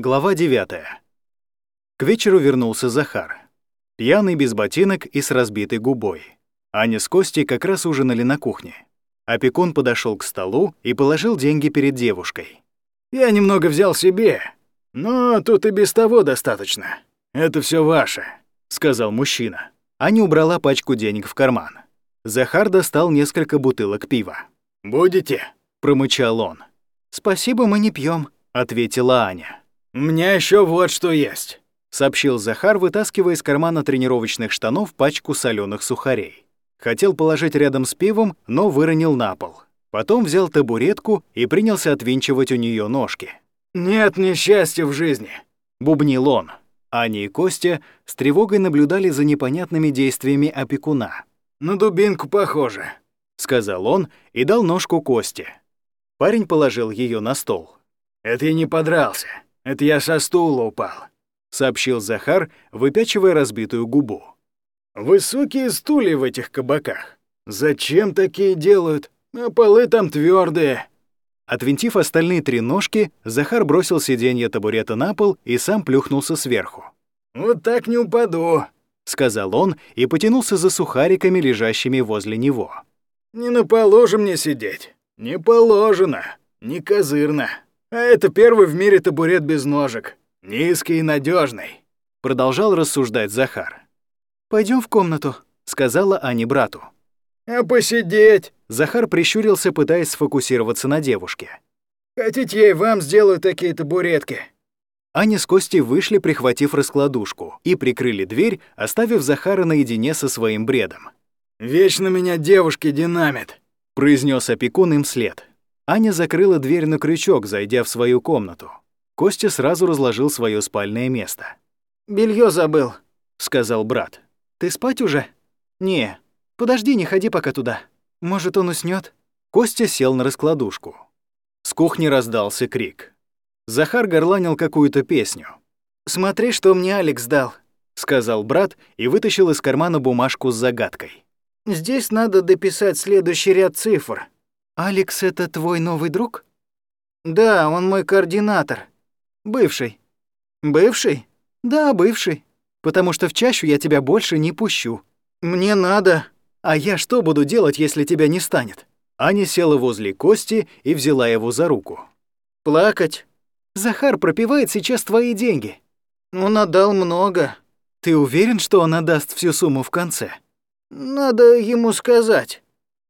Глава 9. К вечеру вернулся Захар. Пьяный, без ботинок и с разбитой губой. Аня с Костей как раз ужинали на кухне. Опекун подошел к столу и положил деньги перед девушкой. «Я немного взял себе, но тут и без того достаточно. Это все ваше», — сказал мужчина. Аня убрала пачку денег в карман. Захар достал несколько бутылок пива. «Будете?» — промычал он. «Спасибо, мы не пьем, ответила Аня. «У меня еще вот что есть», — сообщил Захар, вытаскивая из кармана тренировочных штанов пачку соленых сухарей. Хотел положить рядом с пивом, но выронил на пол. Потом взял табуретку и принялся отвинчивать у нее ножки. «Нет несчастья в жизни», — бубнил он. Аня и Костя с тревогой наблюдали за непонятными действиями опекуна. «На дубинку похоже», — сказал он и дал ножку Косте. Парень положил ее на стол. «Это я не подрался. Это я со стула упал», — сообщил Захар, выпячивая разбитую губу. «Высокие стулья в этих кабаках. Зачем такие делают? А полы там твердые. Отвинтив остальные три ножки, Захар бросил сиденье табурета на пол и сам плюхнулся сверху. «Вот так не упаду», — сказал он и потянулся за сухариками, лежащими возле него. «Не на мне сидеть. Не положено. Не козырно. А это первый в мире табурет без ножек. Низкий и надежный. Продолжал рассуждать Захар. Пойдем в комнату», — сказала Ане брату. «А посидеть?» Захар прищурился, пытаясь сфокусироваться на девушке. «Хотите, я и вам сделаю такие табуретки?» Аня с Костей вышли, прихватив раскладушку, и прикрыли дверь, оставив Захара наедине со своим бредом. «Вечно меня девушки динамит», — произнес опекун им след. Аня закрыла дверь на крючок, зайдя в свою комнату. Костя сразу разложил свое спальное место. Белье забыл», — сказал брат. «Ты спать уже?» «Не. Подожди, не ходи пока туда. Может, он уснет? Костя сел на раскладушку. С кухни раздался крик. Захар горланил какую-то песню. «Смотри, что мне Алекс дал», — сказал брат и вытащил из кармана бумажку с загадкой. «Здесь надо дописать следующий ряд цифр. Алекс — это твой новый друг?» «Да, он мой координатор. Бывший». «Бывший?» «Да, бывший. Потому что в чащу я тебя больше не пущу». «Мне надо», а я что буду делать, если тебя не станет? Аня села возле Кости и взяла его за руку. Плакать. Захар пропивает сейчас твои деньги. Он отдал много. Ты уверен, что он отдаст всю сумму в конце? Надо ему сказать.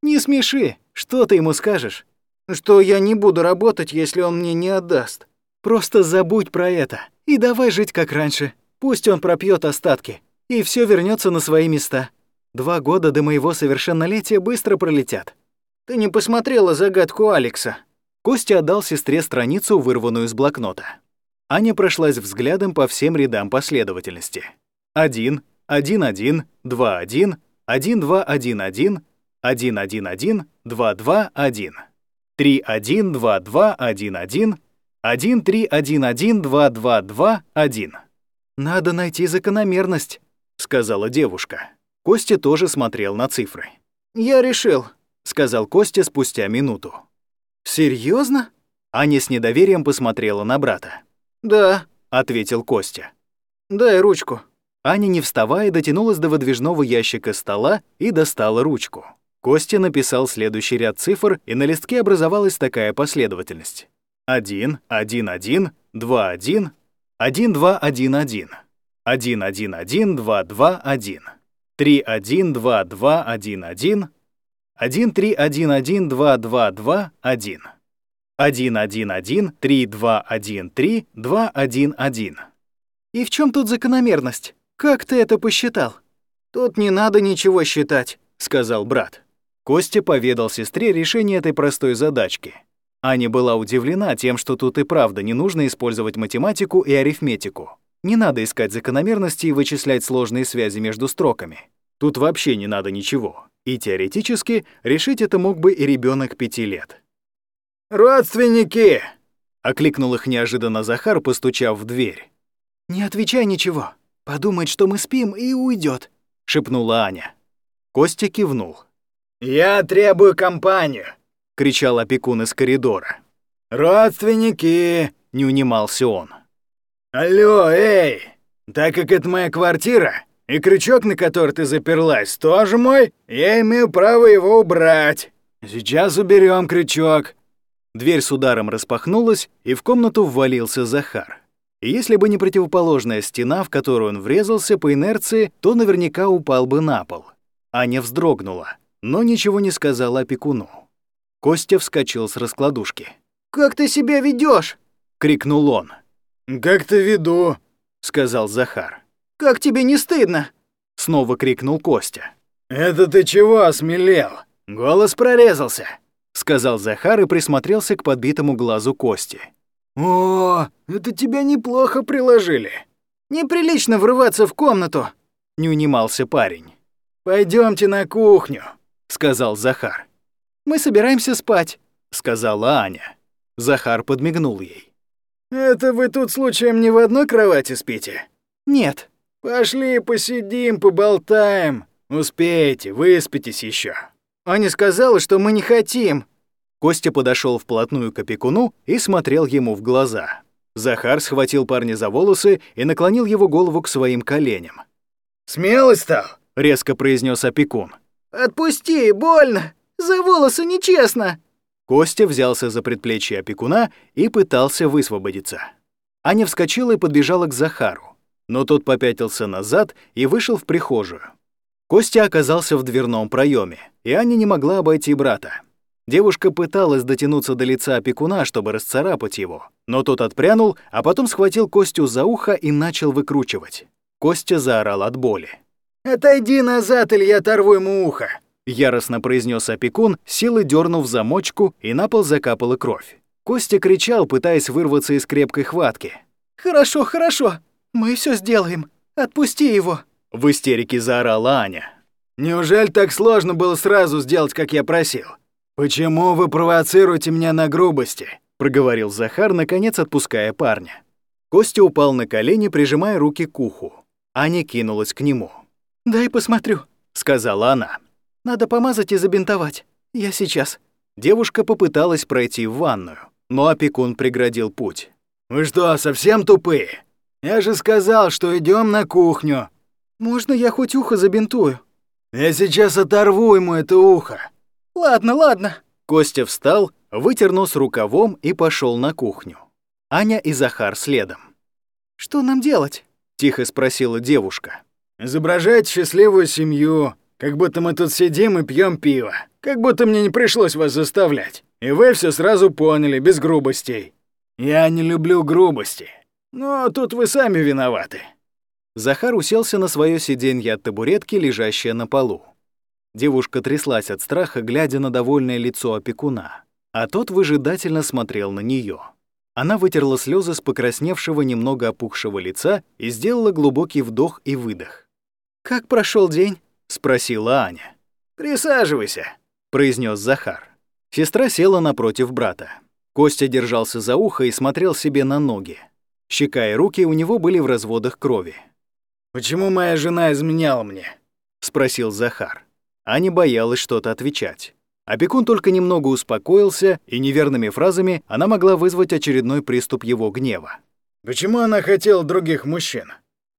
Не смеши. Что ты ему скажешь? Что я не буду работать, если он мне не отдаст. Просто забудь про это и давай жить как раньше. Пусть он пропьет остатки, и все вернется на свои места. Два года до моего совершеннолетия быстро пролетят. Ты не посмотрела загадку Алекса. Костя отдал сестре страницу, вырванную из блокнота. Аня прошлась взглядом по всем рядам последовательности. 1, 1, 1, 2, 1, 1, 2, 1, 1, 1, 1, 1, 2, 2, 1, 3, 1, 2, 2, 1, 1, 1, 3, 1, 1, 2, 2, 2, 1. «Надо найти закономерность», — сказала девушка. Костя тоже смотрел на цифры. «Я решил», — сказал Костя спустя минуту. Серьезно? Аня с недоверием посмотрела на брата. «Да», — ответил Костя. «Дай ручку». Аня, не вставая, дотянулась до выдвижного ящика стола и достала ручку. Костя написал следующий ряд цифр, и на листке образовалась такая последовательность. 1, 1, 1, 2, 1, 1, 2, 1, 1, 1, 1, 1, 2, 2, 1. 3, 1, 2, 2, 1, 1, 1, 3, 1, 1, 2, 2, 2, 1, 1, 1, 1, 3, 2, 1, 3, 2, 1, 1. И в чем тут закономерность? Как ты это посчитал? Тут не надо ничего считать, сказал брат. Костя поведал сестре решение этой простой задачки. Аня была удивлена тем, что тут и правда не нужно использовать математику и арифметику. Не надо искать закономерности и вычислять сложные связи между строками. Тут вообще не надо ничего. И теоретически решить это мог бы и ребенок пяти лет. «Родственники!» — окликнул их неожиданно Захар, постучав в дверь. «Не отвечай ничего. Подумает, что мы спим, и уйдет, шепнула Аня. Костя кивнул. «Я требую компанию!» — кричал опекун из коридора. «Родственники!» — не унимался он. Алло, эй! Так как это моя квартира, и крючок, на который ты заперлась, тоже мой, я имею право его убрать. Сейчас уберем крючок. Дверь с ударом распахнулась, и в комнату ввалился Захар. Если бы не противоположная стена, в которую он врезался по инерции, то наверняка упал бы на пол. Аня вздрогнула, но ничего не сказала опекуну. Костя вскочил с раскладушки. «Как ты себя ведешь? крикнул он. «Как-то веду», — сказал Захар. «Как тебе не стыдно?» — снова крикнул Костя. «Это ты чего осмелел? Голос прорезался», — сказал Захар и присмотрелся к подбитому глазу Кости. «О, это тебя неплохо приложили». «Неприлично врываться в комнату», — не унимался парень. Пойдемте на кухню», — сказал Захар. «Мы собираемся спать», — сказала Аня. Захар подмигнул ей. «Это вы тут случаем не в одной кровати спите?» «Нет». «Пошли посидим, поболтаем. Успеете, выспитесь еще. Аня сказала, что мы не хотим. Костя подошел вплотную к опекуну и смотрел ему в глаза. Захар схватил парня за волосы и наклонил его голову к своим коленям. «Смелый стал?» — резко произнес опекун. «Отпусти, больно! За волосы нечестно!» Костя взялся за предплечье опекуна и пытался высвободиться. Аня вскочила и подбежала к Захару, но тот попятился назад и вышел в прихожую. Костя оказался в дверном проеме, и Аня не могла обойти брата. Девушка пыталась дотянуться до лица опекуна, чтобы расцарапать его, но тот отпрянул, а потом схватил Костю за ухо и начал выкручивать. Костя заорал от боли. «Отойди назад, или я оторву ему ухо!» Яростно произнес опекун, силой дернув замочку, и на пол закапала кровь. Костя кричал, пытаясь вырваться из крепкой хватки. «Хорошо, хорошо, мы все сделаем. Отпусти его!» В истерике заорала Аня. «Неужели так сложно было сразу сделать, как я просил? Почему вы провоцируете меня на грубости?» проговорил Захар, наконец отпуская парня. Костя упал на колени, прижимая руки к уху. Аня кинулась к нему. «Дай посмотрю», — сказала она. Надо помазать и забинтовать. Я сейчас». Девушка попыталась пройти в ванную, но опекун преградил путь. «Вы что, совсем тупые? Я же сказал, что идем на кухню». «Можно я хоть ухо забинтую?» «Я сейчас оторву ему это ухо». «Ладно, ладно». Костя встал, вытер нос рукавом и пошел на кухню. Аня и Захар следом. «Что нам делать?» — тихо спросила девушка. «Изображать счастливую семью, как будто мы тут сидим и пьем пиво. Как будто мне не пришлось вас заставлять. И вы все сразу поняли, без грубостей. Я не люблю грубости. Но тут вы сами виноваты». Захар уселся на свое сиденье от табуретки, лежащее на полу. Девушка тряслась от страха, глядя на довольное лицо опекуна, а тот выжидательно смотрел на нее. Она вытерла слезы с покрасневшего, немного опухшего лица и сделала глубокий вдох и выдох. «Как прошел день?» — спросила Аня. «Присаживайся», — произнес Захар. Сестра села напротив брата. Костя держался за ухо и смотрел себе на ноги. Щека и руки у него были в разводах крови. «Почему моя жена изменяла мне?» — спросил Захар. Аня боялась что-то отвечать. Опекун только немного успокоился, и неверными фразами она могла вызвать очередной приступ его гнева. «Почему она хотела других мужчин?»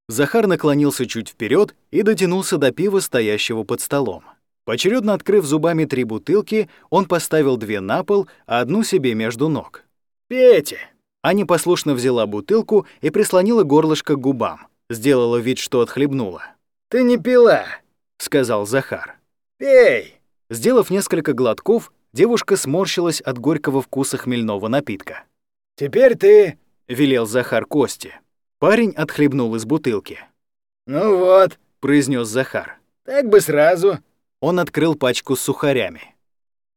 Захар наклонился чуть вперед и дотянулся до пива, стоящего под столом. Поочередно открыв зубами три бутылки, он поставил две на пол, а одну себе между ног. «Пейте!» Аня послушно взяла бутылку и прислонила горлышко к губам. Сделала вид, что отхлебнула. «Ты не пила», — сказал Захар. «Пей!» Сделав несколько глотков, девушка сморщилась от горького вкуса хмельного напитка. «Теперь ты», — велел Захар Кости. Парень отхлебнул из бутылки. «Ну вот», — произнес Захар. «Так бы сразу». Он открыл пачку с сухарями.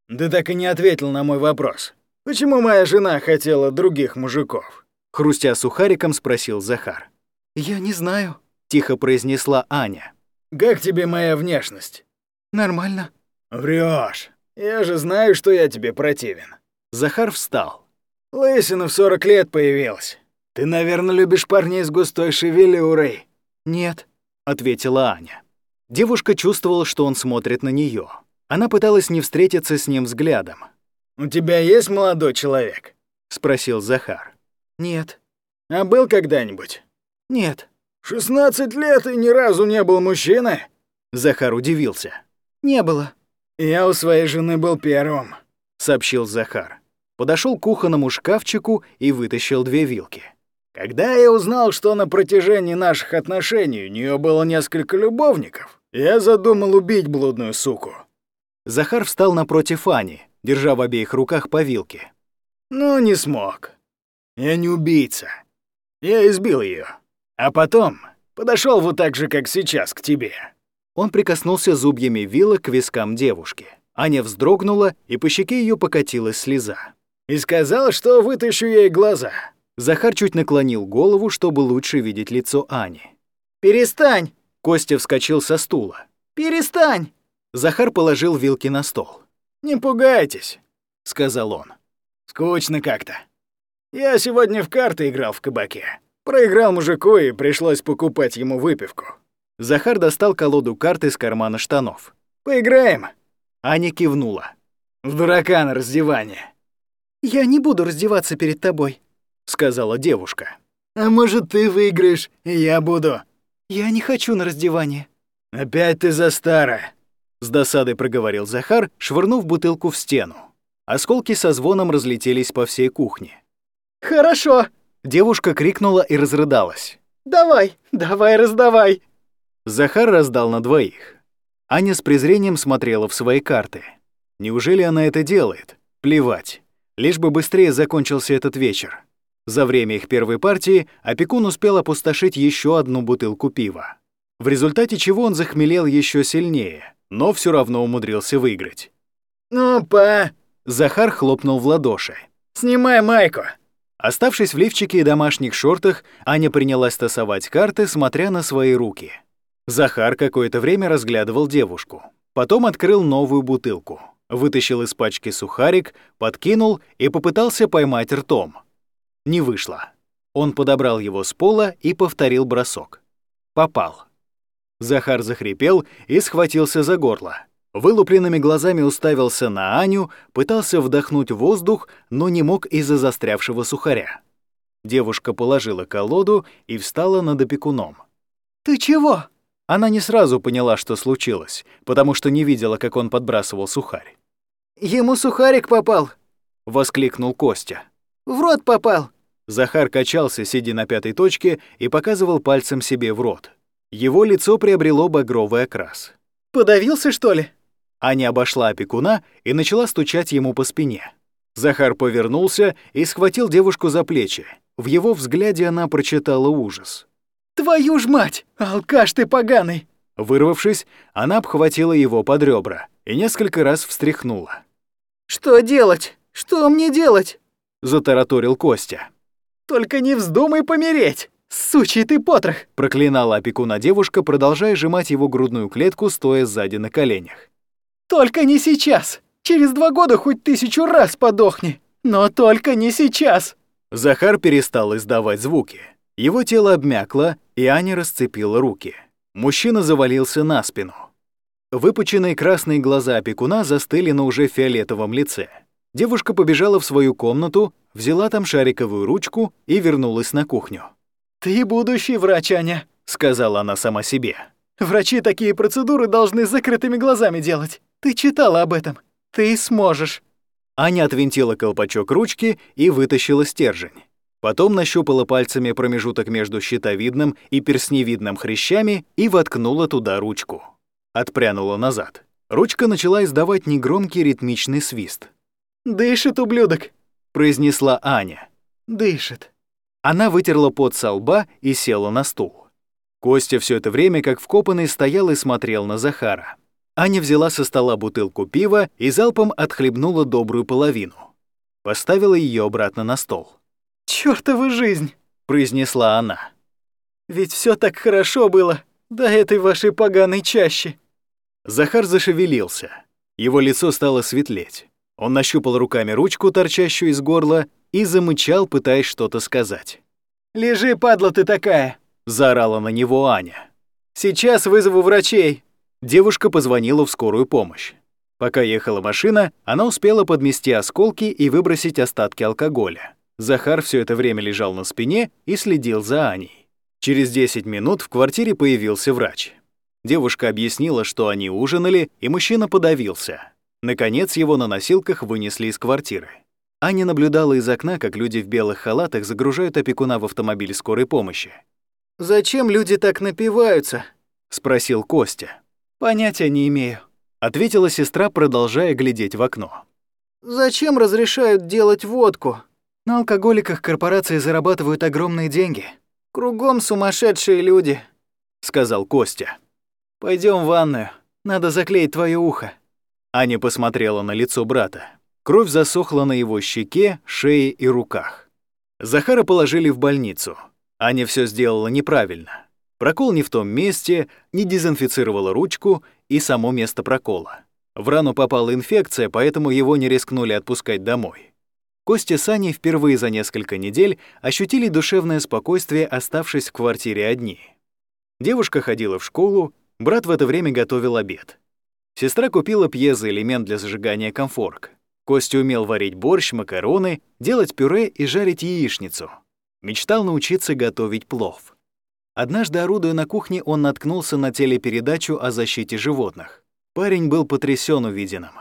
«Ты так и не ответил на мой вопрос. Почему моя жена хотела других мужиков?» Хрустя сухариком, спросил Захар. «Я не знаю», — тихо произнесла Аня. «Как тебе моя внешность?» «Нормально». Врешь. Я же знаю, что я тебе противен». Захар встал. «Лысина в 40 лет появилась. Ты, наверное, любишь парней с густой шевелюрой?» «Нет», — ответила Аня. Девушка чувствовала, что он смотрит на нее. Она пыталась не встретиться с ним взглядом. «У тебя есть молодой человек?» — спросил Захар. «Нет». А был когда-нибудь? Нет. 16 лет и ни разу не был мужчиной? Захар удивился. Не было. Я у своей жены был первым, сообщил Захар. Подошел к кухонному шкафчику и вытащил две вилки. Когда я узнал, что на протяжении наших отношений у нее было несколько любовников, я задумал убить блудную суку. Захар встал напротив Ани, держа в обеих руках по вилке. Но не смог. Я не убийца. Я избил ее, А потом подошел вот так же, как сейчас, к тебе. Он прикоснулся зубьями вилок к вискам девушки. Аня вздрогнула, и по щеке ее покатилась слеза. И сказал, что вытащу ей глаза. Захар чуть наклонил голову, чтобы лучше видеть лицо Ани. «Перестань!» Костя вскочил со стула. «Перестань!» Захар положил вилки на стол. «Не пугайтесь», — сказал он. «Скучно как-то. Я сегодня в карты играл в кабаке. Проиграл мужику и пришлось покупать ему выпивку». Захар достал колоду карт из кармана штанов. «Поиграем?» Аня кивнула. «В дурака на раздевание». «Я не буду раздеваться перед тобой», — сказала девушка. «А может, ты выиграешь, и я буду?» «Я не хочу на раздевание». «Опять ты за старое», — с досадой проговорил Захар, швырнув бутылку в стену. Осколки со звоном разлетелись по всей кухне. «Хорошо!» Девушка крикнула и разрыдалась. «Давай, давай, раздавай!» Захар раздал на двоих. Аня с презрением смотрела в свои карты. Неужели она это делает? Плевать. Лишь бы быстрее закончился этот вечер. За время их первой партии опекун успел опустошить еще одну бутылку пива. В результате чего он захмелел еще сильнее, но все равно умудрился выиграть. «Ну, па!» Захар хлопнул в ладоши. «Снимай майку!» Оставшись в лифчике и домашних шортах, Аня принялась тасовать карты, смотря на свои руки. Захар какое-то время разглядывал девушку. Потом открыл новую бутылку, вытащил из пачки сухарик, подкинул и попытался поймать ртом. Не вышло. Он подобрал его с пола и повторил бросок. Попал. Захар захрипел и схватился за горло. Вылупленными глазами уставился на Аню, пытался вдохнуть воздух, но не мог из-за застрявшего сухаря. Девушка положила колоду и встала над опекуном. «Ты чего?» Она не сразу поняла, что случилось, потому что не видела, как он подбрасывал сухарь. «Ему сухарик попал!» — воскликнул Костя. В рот попал!» Захар качался, сидя на пятой точке, и показывал пальцем себе в рот. Его лицо приобрело багровый окрас. «Подавился, что ли?» Аня обошла опекуна и начала стучать ему по спине. Захар повернулся и схватил девушку за плечи. В его взгляде она прочитала ужас. «Твою ж мать! Алкаш ты поганый!» Вырвавшись, она обхватила его под ребра и несколько раз встряхнула. «Что делать? Что мне делать?» — затараторил Костя. «Только не вздумай помереть! Сучий ты потрох!» — проклинала опекуна девушка, продолжая сжимать его грудную клетку, стоя сзади на коленях. «Только не сейчас! Через два года хоть тысячу раз подохни! Но только не сейчас!» Захар перестал издавать звуки. Его тело обмякло, и Аня расцепила руки. Мужчина завалился на спину. Выпученные красные глаза опекуна застыли на уже фиолетовом лице. Девушка побежала в свою комнату, взяла там шариковую ручку и вернулась на кухню. «Ты будущий врач, Аня», — сказала она сама себе. «Врачи такие процедуры должны с закрытыми глазами делать. Ты читала об этом. Ты сможешь». Аня отвинтила колпачок ручки и вытащила стержень. Потом нащупала пальцами промежуток между щитовидным и персневидным хрящами и воткнула туда ручку. Отпрянула назад. Ручка начала издавать негромкий ритмичный свист. «Дышит, ублюдок», — произнесла Аня. «Дышит». Она вытерла пот со лба и села на стул. Костя все это время, как вкопанный, стоял и смотрел на Захара. Аня взяла со стола бутылку пива и залпом отхлебнула добрую половину. Поставила ее обратно на стол. «Чёртова жизнь!» — произнесла она. «Ведь все так хорошо было до этой вашей поганой чащи». Захар зашевелился. Его лицо стало светлеть. Он нащупал руками ручку, торчащую из горла, и замычал, пытаясь что-то сказать. «Лежи, падла ты такая!» — заорала на него Аня. «Сейчас вызову врачей!» Девушка позвонила в скорую помощь. Пока ехала машина, она успела подмести осколки и выбросить остатки алкоголя. Захар все это время лежал на спине и следил за Аней. Через 10 минут в квартире появился врач. Девушка объяснила, что они ужинали, и мужчина подавился. Наконец его на носилках вынесли из квартиры. Аня наблюдала из окна, как люди в белых халатах загружают опекуна в автомобиль скорой помощи. «Зачем люди так напиваются?» — спросил Костя. «Понятия не имею», — ответила сестра, продолжая глядеть в окно. «Зачем разрешают делать водку? На алкоголиках корпорации зарабатывают огромные деньги. Кругом сумасшедшие люди», — сказал Костя. Пойдем в ванную, надо заклеить твое ухо». Аня посмотрела на лицо брата. Кровь засохла на его щеке, шее и руках. Захара положили в больницу. Аня все сделала неправильно. Прокол не в том месте, не дезинфицировала ручку и само место прокола. В рану попала инфекция, поэтому его не рискнули отпускать домой. Костя с Аней впервые за несколько недель ощутили душевное спокойствие, оставшись в квартире одни. Девушка ходила в школу, брат в это время готовил обед. Сестра купила пьезоэлемент для зажигания комфорк. Костя умел варить борщ, макароны, делать пюре и жарить яичницу. Мечтал научиться готовить плов. Однажды, орудуя на кухне, он наткнулся на телепередачу о защите животных. Парень был потрясен увиденным.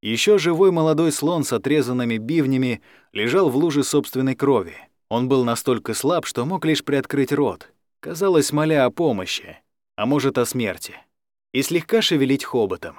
Еще живой молодой слон с отрезанными бивнями лежал в луже собственной крови. Он был настолько слаб, что мог лишь приоткрыть рот, казалось, моля о помощи, а может, о смерти, и слегка шевелить хоботом.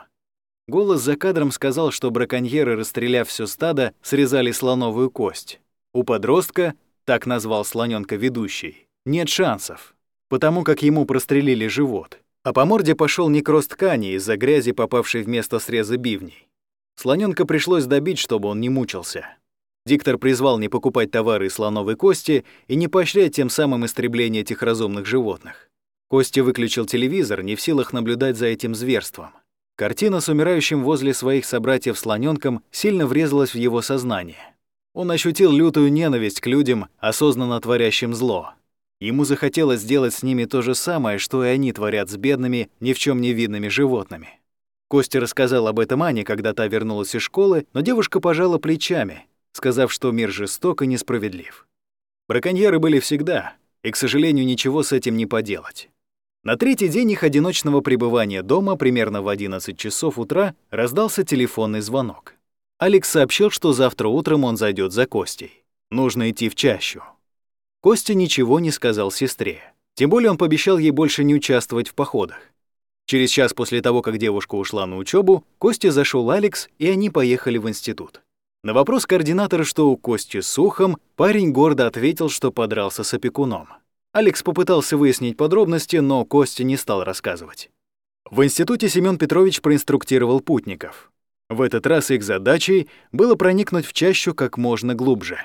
Голос за кадром сказал, что браконьеры, расстреляв все стадо, срезали слоновую кость. У подростка так назвал слоненка ведущий, нет шансов, потому как ему прострелили живот, а по морде пошел некроз ткани из-за грязи, попавшей вместо среза бивней. Слоненка пришлось добить, чтобы он не мучился. Диктор призвал не покупать товары из слоновой кости и не поощрять тем самым истребление этих разумных животных. Костя выключил телевизор, не в силах наблюдать за этим зверством. Картина с умирающим возле своих собратьев слоненком сильно врезалась в его сознание. Он ощутил лютую ненависть к людям, осознанно творящим зло. Ему захотелось сделать с ними то же самое, что и они творят с бедными, ни в чем не видными животными. Костя рассказал об этом Ане, когда та вернулась из школы, но девушка пожала плечами, сказав, что мир жесток и несправедлив. Браконьеры были всегда, и, к сожалению, ничего с этим не поделать. На третий день их одиночного пребывания дома, примерно в 11 часов утра, раздался телефонный звонок. Алекс сообщил, что завтра утром он зайдет за Костей. Нужно идти в чащу. Костя ничего не сказал сестре. Тем более он пообещал ей больше не участвовать в походах. Через час после того, как девушка ушла на учебу, Костя зашел Алекс, и они поехали в институт. На вопрос координатора, что у Кости с ухом, парень гордо ответил, что подрался с опекуном. Алекс попытался выяснить подробности, но Костя не стал рассказывать. В институте Семён Петрович проинструктировал путников. В этот раз их задачей было проникнуть в чащу как можно глубже.